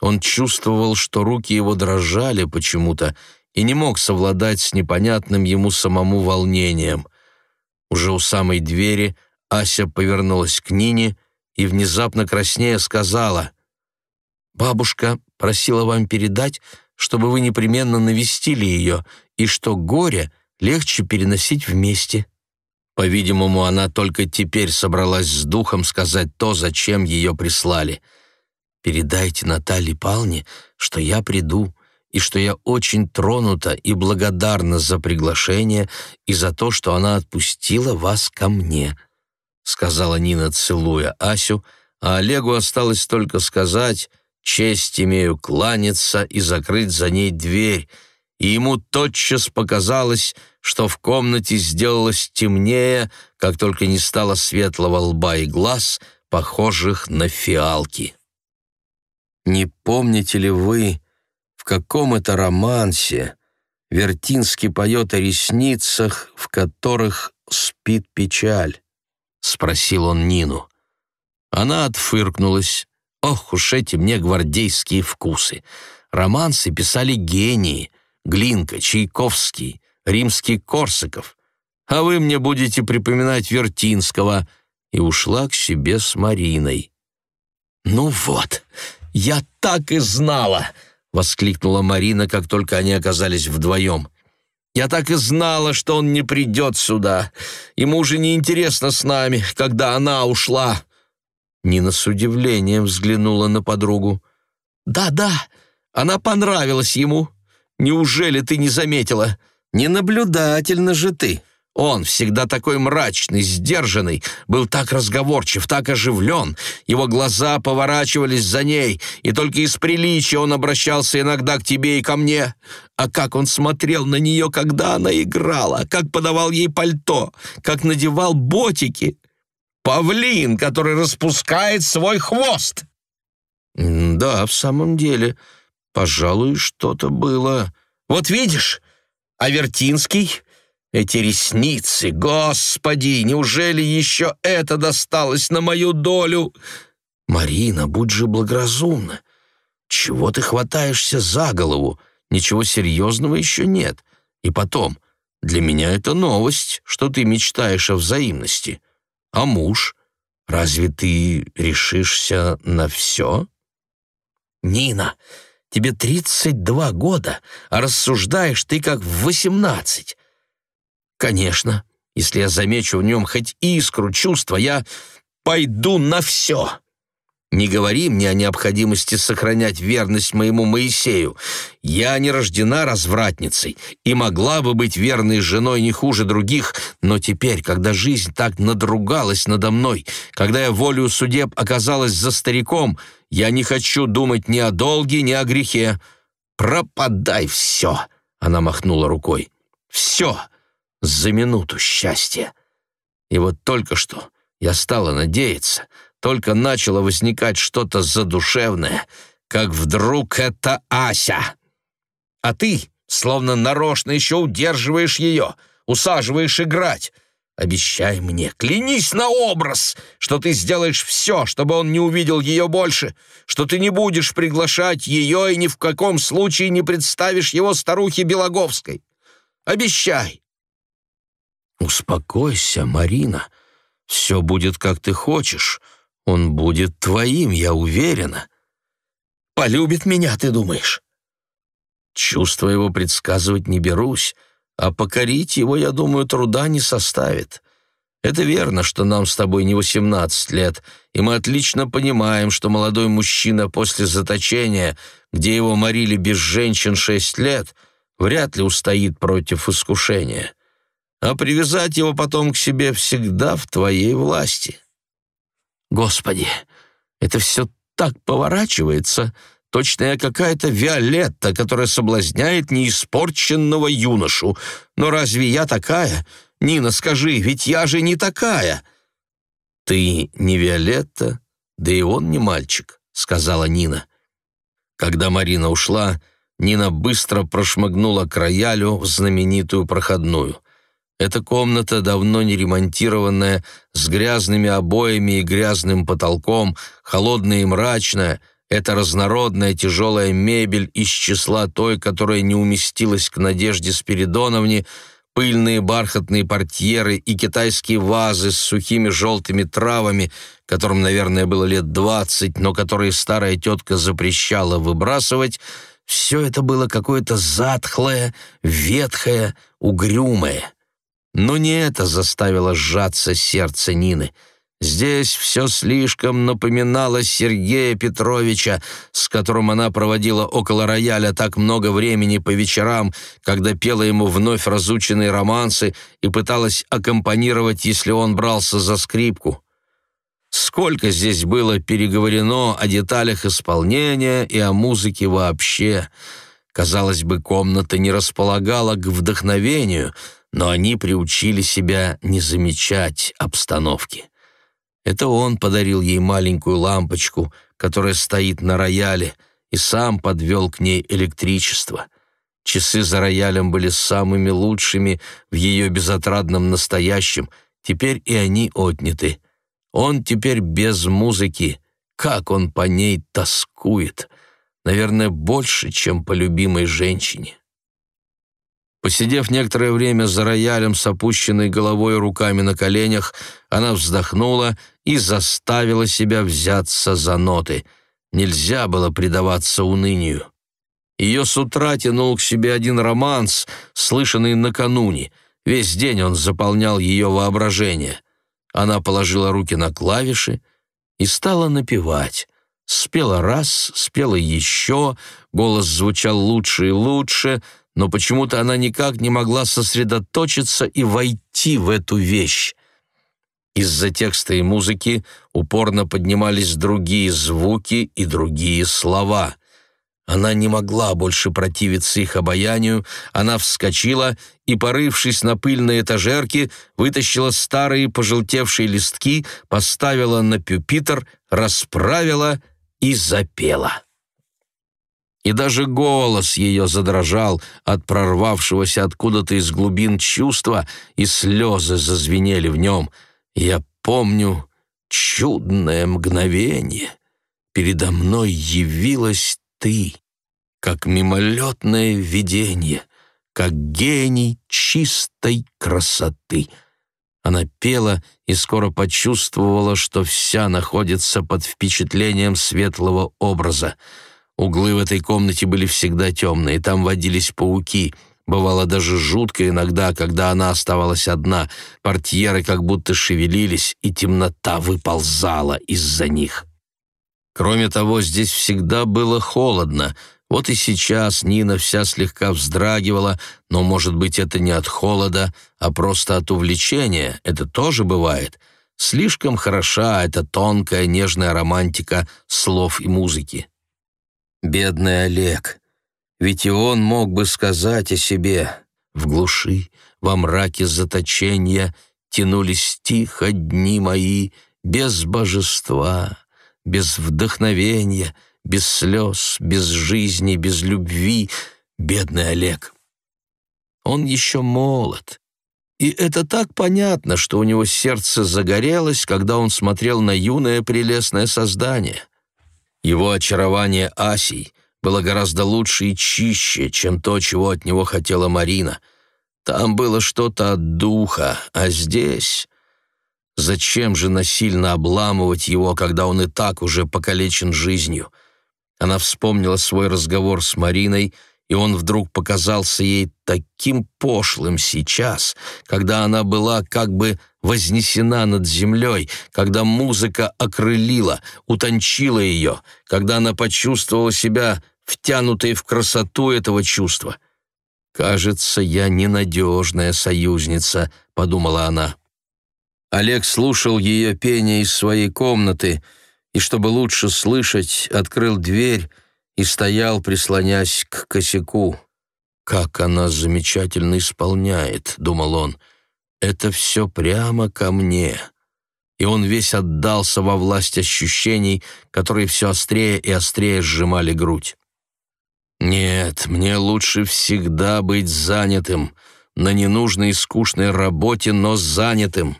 он чувствовал, что руки его дрожали почему-то и не мог совладать с непонятным ему самому волнением. Уже у самой двери Ася повернулась к Нине и, внезапно краснея, сказала, «Бабушка просила вам передать, чтобы вы непременно навестили ее, и что горе легче переносить вместе». По-видимому, она только теперь собралась с духом сказать то, зачем ее прислали. «Передайте Наталье Палне, что я приду, и что я очень тронута и благодарна за приглашение и за то, что она отпустила вас ко мне», — сказала Нина, целуя Асю, а Олегу осталось только сказать «честь имею кланяться» и закрыть за ней дверь, и ему тотчас показалось, что в комнате сделалось темнее, как только не стало светлого лба и глаз, похожих на фиалки. «Не помните ли вы, в каком это романсе Вертинский поет о ресницах, в которых спит печаль?» — спросил он Нину. Она отфыркнулась. «Ох уж эти мне гвардейские вкусы! Романсы писали гении — Глинка, Чайковский, римский Корсаков, а вы мне будете припоминать Вертинского», и ушла к себе с Мариной. «Ну вот, я так и знала!» — воскликнула Марина, как только они оказались вдвоем. «Я так и знала, что он не придет сюда. Ему уже не интересно с нами, когда она ушла». Нина с удивлением взглянула на подругу. «Да-да, она понравилась ему. Неужели ты не заметила? Ненаблюдательно же ты. Он, всегда такой мрачный, сдержанный, был так разговорчив, так оживлен. Его глаза поворачивались за ней, и только из приличия он обращался иногда к тебе и ко мне. А как он смотрел на нее, когда она играла, как подавал ей пальто, как надевал ботики. Павлин, который распускает свой хвост. Да, в самом деле, пожалуй, что-то было. Вот видишь, а Вертинский... Эти ресницы, господи, неужели еще это досталось на мою долю? Марина, будь же благоразумна. Чего ты хватаешься за голову? Ничего серьезного еще нет. И потом, для меня это новость, что ты мечтаешь о взаимности. А муж? Разве ты решишься на все? Нина, Тебе 32 года, а рассуждаешь ты как в 18. Конечно, если я замечу в нем хоть искру чувства, я пойду на все. Не говори мне о необходимости сохранять верность моему Моисею. Я не рождена развратницей и могла бы быть верной женой не хуже других, но теперь, когда жизнь так надругалась надо мной, когда я волею судеб оказалась за стариком, я не хочу думать ни о долге, ни о грехе. Пропадай все!» — она махнула рукой. «Все! За минуту счастья!» И вот только что я стала надеяться — только начало возникать что-то задушевное, как вдруг это Ася. А ты, словно нарочно, еще удерживаешь ее, усаживаешь играть. Обещай мне, клянись на образ, что ты сделаешь все, чтобы он не увидел ее больше, что ты не будешь приглашать ее и ни в каком случае не представишь его старухе Белоговской. Обещай. Успокойся, Марина. Все будет, как ты хочешь. Он будет твоим, я уверена. Полюбит меня, ты думаешь? Чувства его предсказывать не берусь, а покорить его, я думаю, труда не составит. Это верно, что нам с тобой не 18 лет, и мы отлично понимаем, что молодой мужчина после заточения, где его морили без женщин шесть лет, вряд ли устоит против искушения. А привязать его потом к себе всегда в твоей власти. Господи, это все так поворачивается, точно я какая-то Виолетта, которая соблазняет неиспорченного юношу. Но разве я такая? Нина, скажи, ведь я же не такая. Ты не Виолетта, да и он не мальчик, сказала Нина. Когда Марина ушла, Нина быстро прошмыгнула к роялю в знаменитую проходную. Эта комната, давно не ремонтированная, с грязными обоями и грязным потолком, холодная и мрачная, эта разнородная тяжелая мебель из числа той, которая не уместилась к Надежде Спиридоновне, пыльные бархатные портьеры и китайские вазы с сухими желтыми травами, которым, наверное, было лет двадцать, но которые старая тетка запрещала выбрасывать, все это было какое-то затхлое, ветхое, угрюмое. Но не это заставило сжаться сердце Нины — Здесь все слишком напоминало Сергея Петровича, с которым она проводила около рояля так много времени по вечерам, когда пела ему вновь разученные романсы и пыталась аккомпанировать, если он брался за скрипку. Сколько здесь было переговорено о деталях исполнения и о музыке вообще. Казалось бы, комната не располагала к вдохновению, но они приучили себя не замечать обстановки. Это он подарил ей маленькую лампочку, которая стоит на рояле, и сам подвел к ней электричество. Часы за роялем были самыми лучшими в ее безотрадном настоящем, теперь и они отняты. Он теперь без музыки. Как он по ней тоскует! Наверное, больше, чем по любимой женщине. Посидев некоторое время за роялем с опущенной головой и руками на коленях, она вздохнула и заставила себя взяться за ноты. Нельзя было предаваться унынию. Ее с утра тянул к себе один романс, слышанный накануне. Весь день он заполнял ее воображение. Она положила руки на клавиши и стала напевать. Спела раз, спела еще, голос звучал лучше и лучше, но почему-то она никак не могла сосредоточиться и войти в эту вещь. Из-за текста и музыки упорно поднимались другие звуки и другие слова. Она не могла больше противиться их обаянию, она вскочила и, порывшись на пыльной этажерке, вытащила старые пожелтевшие листки, поставила на пюпитр, расправила и запела. И даже голос ее задрожал от прорвавшегося откуда-то из глубин чувства, и слезы зазвенели в нем — я помню чудное мгновение. Передо мной явилась ты, как мимолетное видение, как гений чистой красоты. Она пела и скоро почувствовала, что вся находится под впечатлением светлого образа. Углы в этой комнате были всегда темные, там водились пауки — Бывало даже жутко иногда, когда она оставалась одна. Портьеры как будто шевелились, и темнота выползала из-за них. Кроме того, здесь всегда было холодно. Вот и сейчас Нина вся слегка вздрагивала, но, может быть, это не от холода, а просто от увлечения. Это тоже бывает. Слишком хороша эта тонкая, нежная романтика слов и музыки. Бедный Олег. Ведь и он мог бы сказать о себе «В глуши, во мраке заточения тянулись тихо дни мои, без божества, без вдохновения, без слез, без жизни, без любви, бедный Олег». Он еще молод, и это так понятно, что у него сердце загорелось, когда он смотрел на юное прелестное создание. Его очарование Асей — было гораздо лучше и чище, чем то, чего от него хотела Марина. Там было что-то от духа, а здесь... Зачем же насильно обламывать его, когда он и так уже покалечен жизнью? Она вспомнила свой разговор с Мариной, и он вдруг показался ей таким пошлым сейчас, когда она была как бы вознесена над землей, когда музыка окрылила, утончила ее, когда она почувствовала себя втянутой в красоту этого чувства. «Кажется, я ненадежная союзница», — подумала она. Олег слушал ее пение из своей комнаты и, чтобы лучше слышать, открыл дверь и стоял, прислонясь к косяку. «Как она замечательно исполняет», — думал он, — это все прямо ко мне. И он весь отдался во власть ощущений, которые все острее и острее сжимали грудь. Нет, мне лучше всегда быть занятым, на ненужной и скучной работе, но занятым.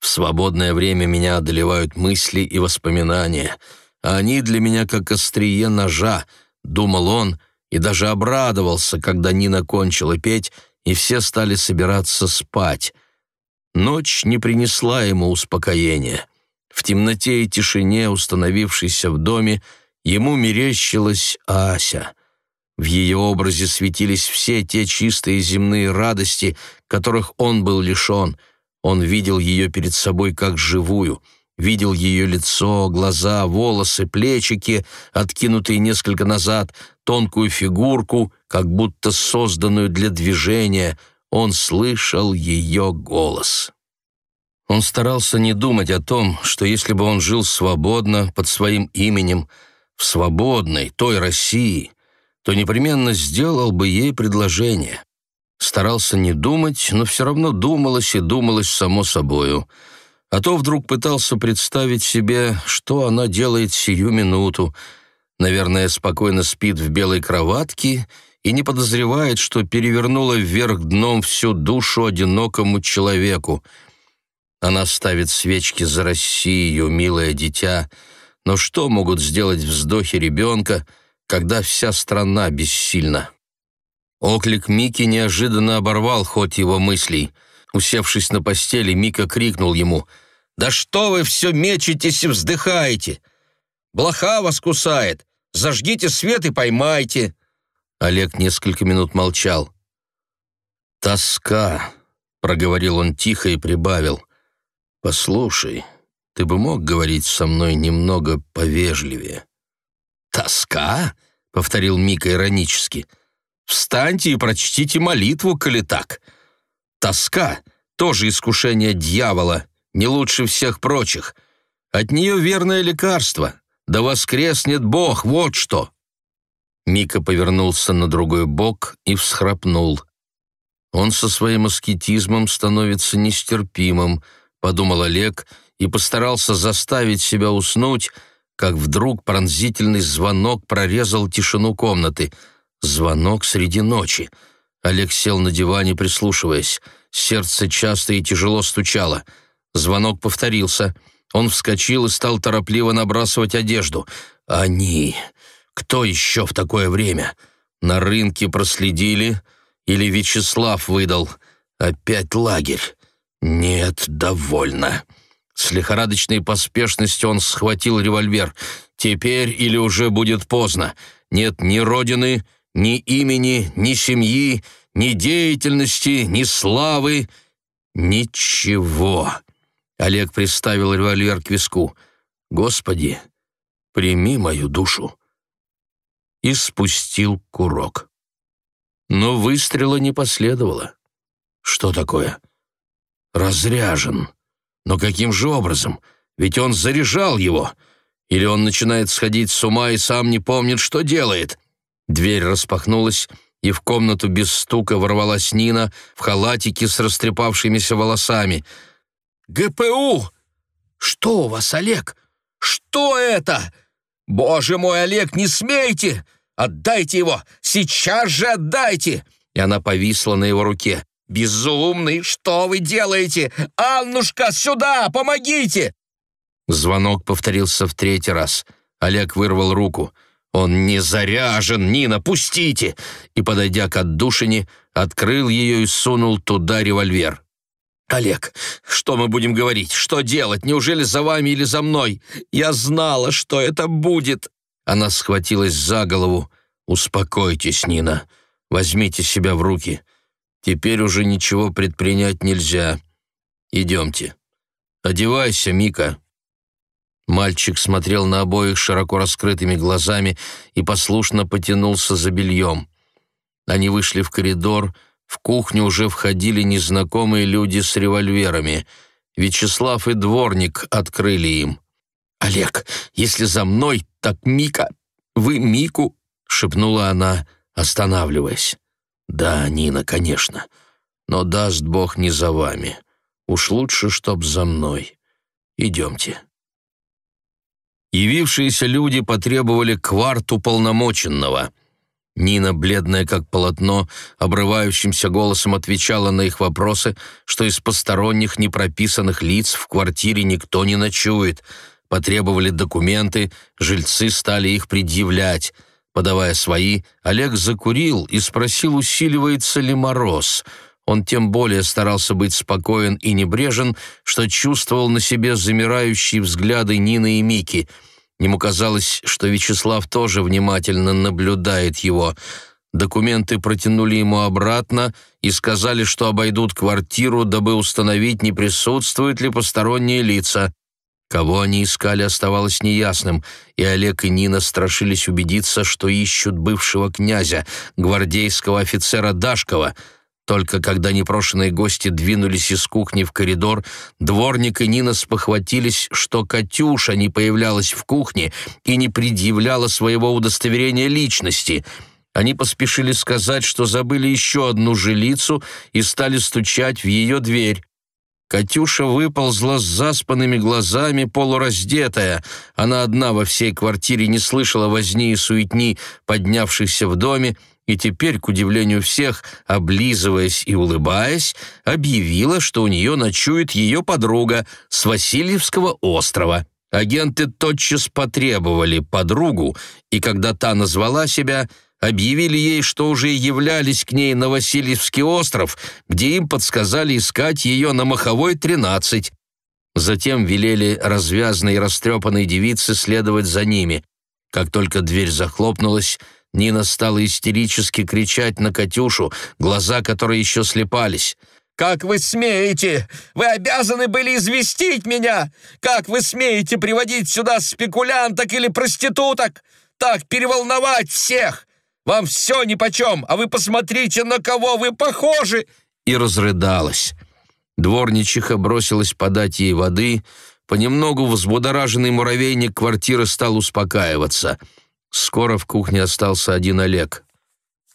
В свободное время меня одолевают мысли и воспоминания, а они для меня как острие ножа, думал он, и даже обрадовался, когда Нина кончила петь и все стали собираться спать. Ночь не принесла ему успокоения. В темноте и тишине, установившейся в доме, ему мерещилась Ася. В ее образе светились все те чистые земные радости, которых он был лишен. Он видел ее перед собой как живую — видел ее лицо, глаза, волосы, плечики, откинутые несколько назад, тонкую фигурку, как будто созданную для движения. Он слышал ее голос. Он старался не думать о том, что если бы он жил свободно, под своим именем, в свободной, той России, то непременно сделал бы ей предложение. Старался не думать, но все равно думалось и думалось само собою — а то вдруг пытался представить себе, что она делает сию минуту. Наверное, спокойно спит в белой кроватке и не подозревает, что перевернула вверх дном всю душу одинокому человеку. Она ставит свечки за Россию, милое дитя, но что могут сделать вздохи ребенка, когда вся страна бессильна? Оклик Мики неожиданно оборвал ход его мыслей — Усевшись на постели, Мика крикнул ему «Да что вы все мечетесь и вздыхаете? Блоха вас кусает! Зажгите свет и поймайте!» Олег несколько минут молчал. «Тоска», — проговорил он тихо и прибавил. «Послушай, ты бы мог говорить со мной немного повежливее». «Тоска?» — повторил Мика иронически. «Встаньте и прочтите молитву, коли так. Тоска — тоже искушение дьявола, не лучше всех прочих. От нее верное лекарство. Да воскреснет Бог, вот что!» Мика повернулся на другой бок и всхрапнул. «Он со своим аскетизмом становится нестерпимым», — подумал Олег и постарался заставить себя уснуть, как вдруг пронзительный звонок прорезал тишину комнаты. Звонок среди ночи — Олег сел на диване, прислушиваясь. Сердце часто и тяжело стучало. Звонок повторился. Он вскочил и стал торопливо набрасывать одежду. «Они! Кто еще в такое время? На рынке проследили? Или Вячеслав выдал? Опять лагерь? Нет, довольно». С лихорадочной поспешностью он схватил револьвер. «Теперь или уже будет поздно. Нет ни родины, ни имени, ни семьи, ни деятельности, ни славы, ничего. Олег приставил револьвер к виску. «Господи, прими мою душу!» И спустил курок. Но выстрела не последовало. Что такое? Разряжен. Но каким же образом? Ведь он заряжал его. Или он начинает сходить с ума и сам не помнит, что делает. Дверь распахнулась, и в комнату без стука ворвалась Нина в халатике с растрепавшимися волосами. «ГПУ! Что у вас, Олег? Что это? Боже мой, Олег, не смейте! Отдайте его! Сейчас же отдайте!» И она повисла на его руке. «Безумный, что вы делаете? Аннушка, сюда, помогите!» Звонок повторился в третий раз. Олег вырвал руку. «Он не заряжен, Нина, пустите!» И, подойдя к отдушине, открыл ее и сунул туда револьвер. «Олег, что мы будем говорить? Что делать? Неужели за вами или за мной? Я знала, что это будет!» Она схватилась за голову. «Успокойтесь, Нина. Возьмите себя в руки. Теперь уже ничего предпринять нельзя. Идемте. Одевайся, Мика». Мальчик смотрел на обоих широко раскрытыми глазами и послушно потянулся за бельем. Они вышли в коридор, в кухню уже входили незнакомые люди с револьверами. Вячеслав и дворник открыли им. «Олег, если за мной, так Мика... Вы Мику?» — шепнула она, останавливаясь. «Да, Нина, конечно. Но даст Бог не за вами. Уж лучше, чтоб за мной. Идемте». Явившиеся люди потребовали кварту полномоченного. Нина, бледная как полотно, обрывающимся голосом отвечала на их вопросы, что из посторонних непрописанных лиц в квартире никто не ночует. Потребовали документы, жильцы стали их предъявлять. Подавая свои, Олег закурил и спросил, усиливается ли мороз. Он тем более старался быть спокоен и небрежен, что чувствовал на себе замирающие взгляды Нины и Мики. Ему казалось, что Вячеслав тоже внимательно наблюдает его. Документы протянули ему обратно и сказали, что обойдут квартиру, дабы установить, не присутствуют ли посторонние лица. Кого они искали, оставалось неясным, и Олег и Нина страшились убедиться, что ищут бывшего князя, гвардейского офицера Дашкова — только когда непрошенные гости двинулись из кухни в коридор, дворник и Нина спохватились, что Катюша не появлялась в кухне и не предъявляла своего удостоверения личности. Они поспешили сказать, что забыли еще одну жилицу и стали стучать в ее дверь. Катюша выползла с заспанными глазами, полураздетая. Она одна во всей квартире не слышала возни и суетни, поднявшихся в доме, и теперь, к удивлению всех, облизываясь и улыбаясь, объявила, что у нее ночует ее подруга с Васильевского острова. Агенты тотчас потребовали подругу, и когда та назвала себя, объявили ей, что уже являлись к ней на Васильевский остров, где им подсказали искать ее на Маховой 13. Затем велели развязанной и растрепанной девице следовать за ними. Как только дверь захлопнулась, Нина стала истерически кричать на Катюшу, глаза которой еще слепались. «Как вы смеете? Вы обязаны были известить меня! Как вы смеете приводить сюда спекулянток или проституток? Так переволновать всех! Вам все нипочем, а вы посмотрите, на кого вы похожи!» И разрыдалась. Дворничиха бросилась подать ей воды. Понемногу взбудораженный муравейник квартиры стал успокаиваться — Скоро в кухне остался один Олег.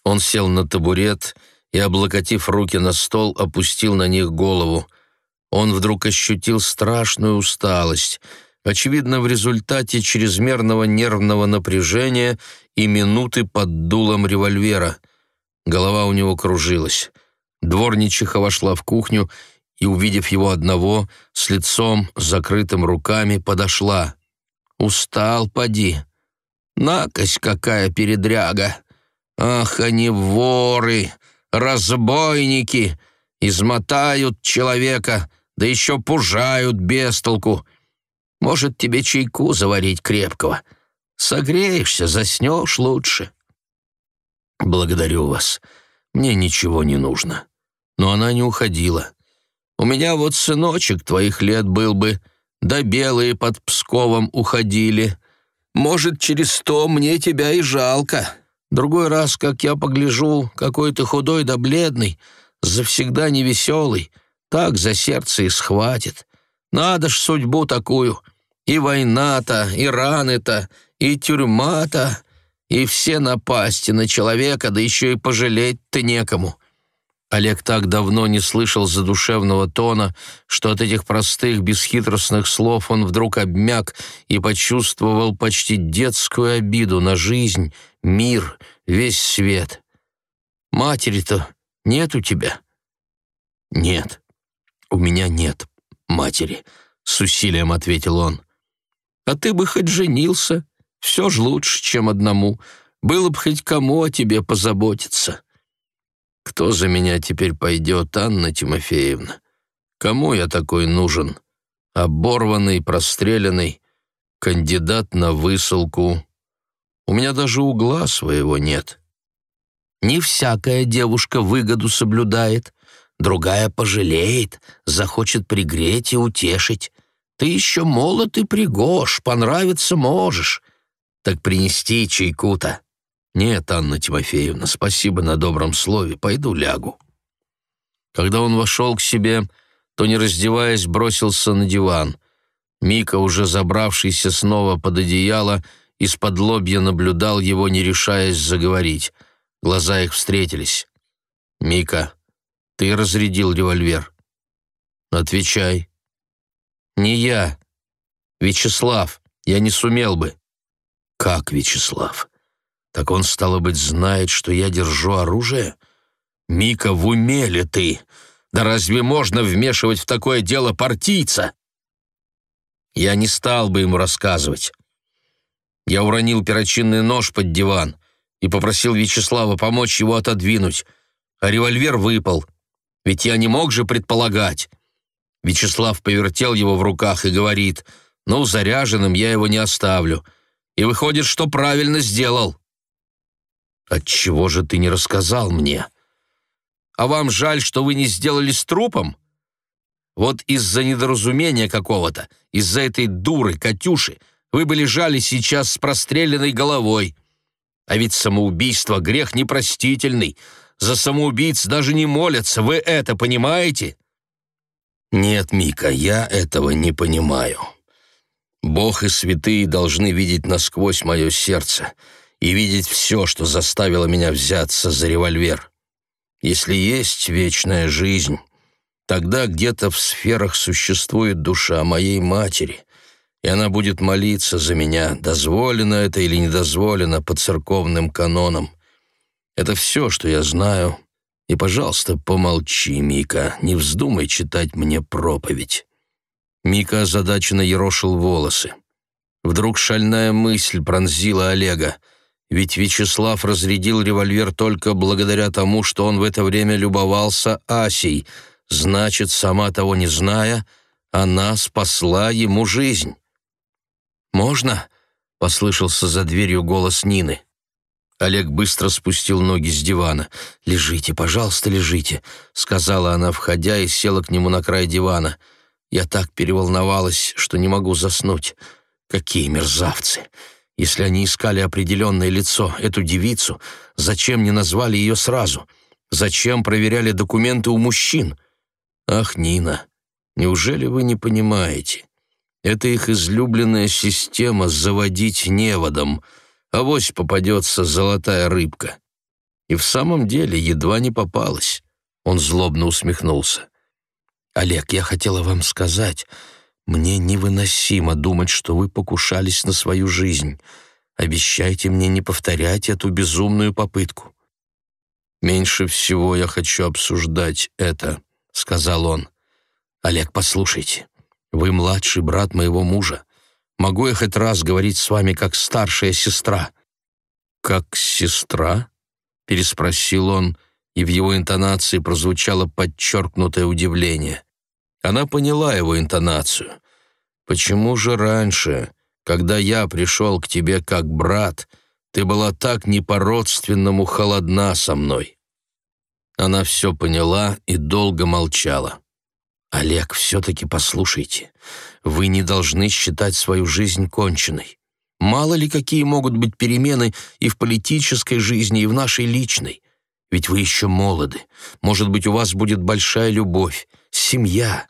Он сел на табурет и, облокотив руки на стол, опустил на них голову. Он вдруг ощутил страшную усталость, очевидно, в результате чрезмерного нервного напряжения и минуты под дулом револьвера. Голова у него кружилась. Дворничиха вошла в кухню и, увидев его одного, с лицом, закрытым руками, подошла. «Устал, поди», Накось какая передряга! Ах, они воры, разбойники! Измотают человека, да еще пужают без толку. Может, тебе чайку заварить крепкого? Согреешься, заснешь лучше. Благодарю вас. Мне ничего не нужно. Но она не уходила. У меня вот сыночек твоих лет был бы, да белые под Псковом уходили. Может, через сто мне тебя и жалко. Другой раз, как я погляжу, какой ты худой да бледный, завсегда невеселый, так за сердце и схватит. Надо ж судьбу такую. И война-то, и раны-то, и тюрьма-то, и все напасти на человека, да еще и пожалеть-то некому. Олег так давно не слышал задушевного тона, что от этих простых, бесхитростных слов он вдруг обмяк и почувствовал почти детскую обиду на жизнь, мир, весь свет. «Матери-то нет у тебя?» «Нет, у меня нет матери», — с усилием ответил он. «А ты бы хоть женился, все ж лучше, чем одному. Было бы хоть кому о тебе позаботиться». Кто за меня теперь пойдет, Анна Тимофеевна? Кому я такой нужен? Оборванный, простреленный, кандидат на высылку. У меня даже угла своего нет. Не всякая девушка выгоду соблюдает, другая пожалеет, захочет пригреть и утешить. Ты еще молод и пригож, понравиться можешь. Так принести чайку-то. «Нет, Анна Тимофеевна, спасибо на добром слове, пойду лягу». Когда он вошел к себе, то, не раздеваясь, бросился на диван. Мика, уже забравшийся снова под одеяло, из-под лобья наблюдал его, не решаясь заговорить. Глаза их встретились. «Мика, ты разрядил револьвер?» «Отвечай». «Не я. Вячеслав. Я не сумел бы». «Как Вячеслав? Так он, стало быть, знает, что я держу оружие? Мика, в уме ли ты? Да разве можно вмешивать в такое дело партийца? Я не стал бы ему рассказывать. Я уронил перочинный нож под диван. и попросил Вячеслава помочь его отодвинуть, а револьвер выпал. Ведь я не мог же предполагать. Вячеслав повертел его в руках и говорит, «Ну, заряженным я его не оставлю». И выходит, что правильно сделал. Отчего же ты не рассказал мне? А вам жаль, что вы не сделали с трупом? Вот из-за недоразумения какого-то, из-за этой дуры, Катюши, вы бы лежали сейчас с простреленной головой. А ведь самоубийство — грех непростительный. За самоубийц даже не молятся, вы это понимаете? Нет, Мика, я этого не понимаю. Бог и святые должны видеть насквозь мое сердце и видеть все, что заставило меня взяться за револьвер. Если есть вечная жизнь, тогда где-то в сферах существует душа моей матери, и она будет молиться за меня, дозволено это или недозволено по церковным канонам. Это все, что я знаю. И, пожалуйста, помолчи, Мика, не вздумай читать мне проповедь. Мика озадаченно ерошил волосы. Вдруг шальная мысль пронзила Олега. Ведь Вячеслав разрядил револьвер только благодаря тому, что он в это время любовался Асей. Значит, сама того не зная, она спасла ему жизнь. «Можно?» — послышался за дверью голос Нины. Олег быстро спустил ноги с дивана. «Лежите, пожалуйста, лежите», — сказала она, входя, и села к нему на край дивана. Я так переволновалась, что не могу заснуть. Какие мерзавцы! Если они искали определенное лицо, эту девицу, зачем не назвали ее сразу? Зачем проверяли документы у мужчин? Ах, Нина, неужели вы не понимаете? Это их излюбленная система заводить неводом. Авось попадется золотая рыбка. И в самом деле едва не попалась. Он злобно усмехнулся. «Олег, я хотела вам сказать, мне невыносимо думать, что вы покушались на свою жизнь. Обещайте мне не повторять эту безумную попытку». «Меньше всего я хочу обсуждать это», — сказал он. «Олег, послушайте, вы младший брат моего мужа. Могу я хоть раз говорить с вами как старшая сестра?» «Как сестра?» — переспросил он, — и в его интонации прозвучало подчеркнутое удивление. Она поняла его интонацию. «Почему же раньше, когда я пришел к тебе как брат, ты была так не по-родственному холодна со мной?» Она все поняла и долго молчала. «Олег, все-таки послушайте, вы не должны считать свою жизнь конченной. Мало ли какие могут быть перемены и в политической жизни, и в нашей личной. Ведь вы еще молоды. Может быть, у вас будет большая любовь, семья.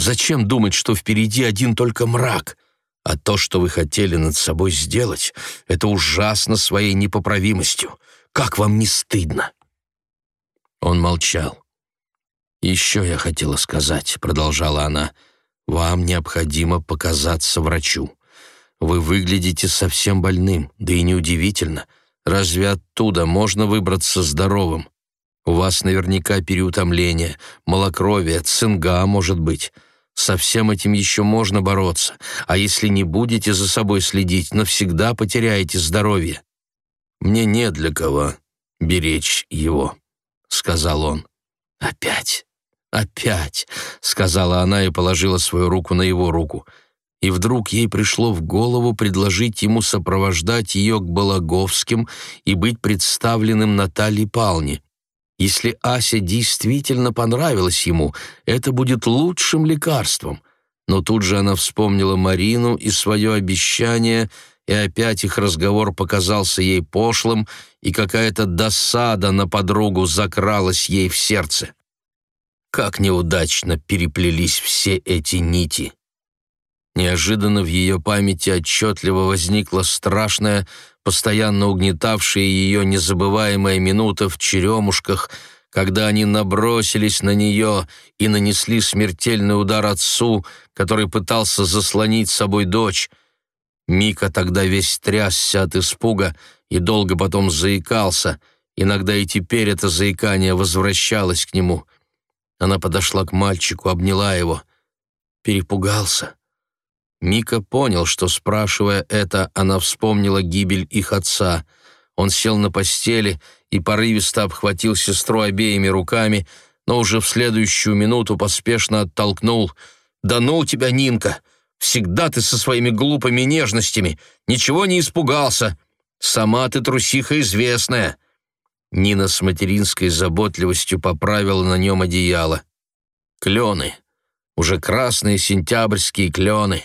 Зачем думать, что впереди один только мрак? А то, что вы хотели над собой сделать, это ужасно своей непоправимостью. Как вам не стыдно?» Он молчал. «Еще я хотела сказать», — продолжала она, — «вам необходимо показаться врачу. Вы выглядите совсем больным, да и неудивительно. Разве оттуда можно выбраться здоровым? У вас наверняка переутомление, малокровие, цинга, может быть. Со всем этим еще можно бороться, а если не будете за собой следить, навсегда потеряете здоровье. Мне не для кого беречь его», — сказал он. «Опять, опять», — сказала она и положила свою руку на его руку и вдруг ей пришло в голову предложить ему сопровождать ее к Балаговским и быть представленным Наталье Палне. Если Ася действительно понравилась ему, это будет лучшим лекарством. Но тут же она вспомнила Марину и свое обещание, и опять их разговор показался ей пошлым, и какая-то досада на подругу закралась ей в сердце. Как неудачно переплелись все эти нити. Неожиданно в ее памяти отчетливо возникла страшная, постоянно угнетавшая ее незабываемая минута в черемушках, когда они набросились на нее и нанесли смертельный удар отцу, который пытался заслонить собой дочь. Мика тогда весь трясся от испуга и долго потом заикался. Иногда и теперь это заикание возвращалось к нему. Она подошла к мальчику, обняла его. Перепугался. Мика понял, что, спрашивая это, она вспомнила гибель их отца. Он сел на постели и порывисто обхватил сестру обеими руками, но уже в следующую минуту поспешно оттолкнул. «Да ну тебя, Нинка! Всегда ты со своими глупыми нежностями! Ничего не испугался! Сама ты трусиха известная!» Нина с материнской заботливостью поправила на нем одеяло. Клены. Уже красные сентябрьские клены.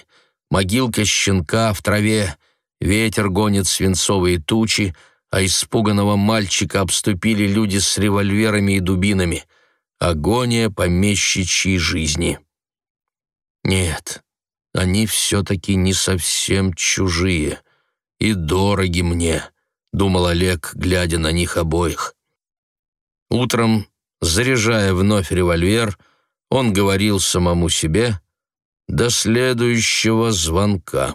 Могилка щенка в траве. Ветер гонит свинцовые тучи, а испуганного мальчика обступили люди с револьверами и дубинами. Агония помещичьей жизни. Нет, они все-таки не совсем чужие и дороги мне думал Олег, глядя на них обоих. Утром, заряжая вновь револьвер, он говорил самому себе «до следующего звонка».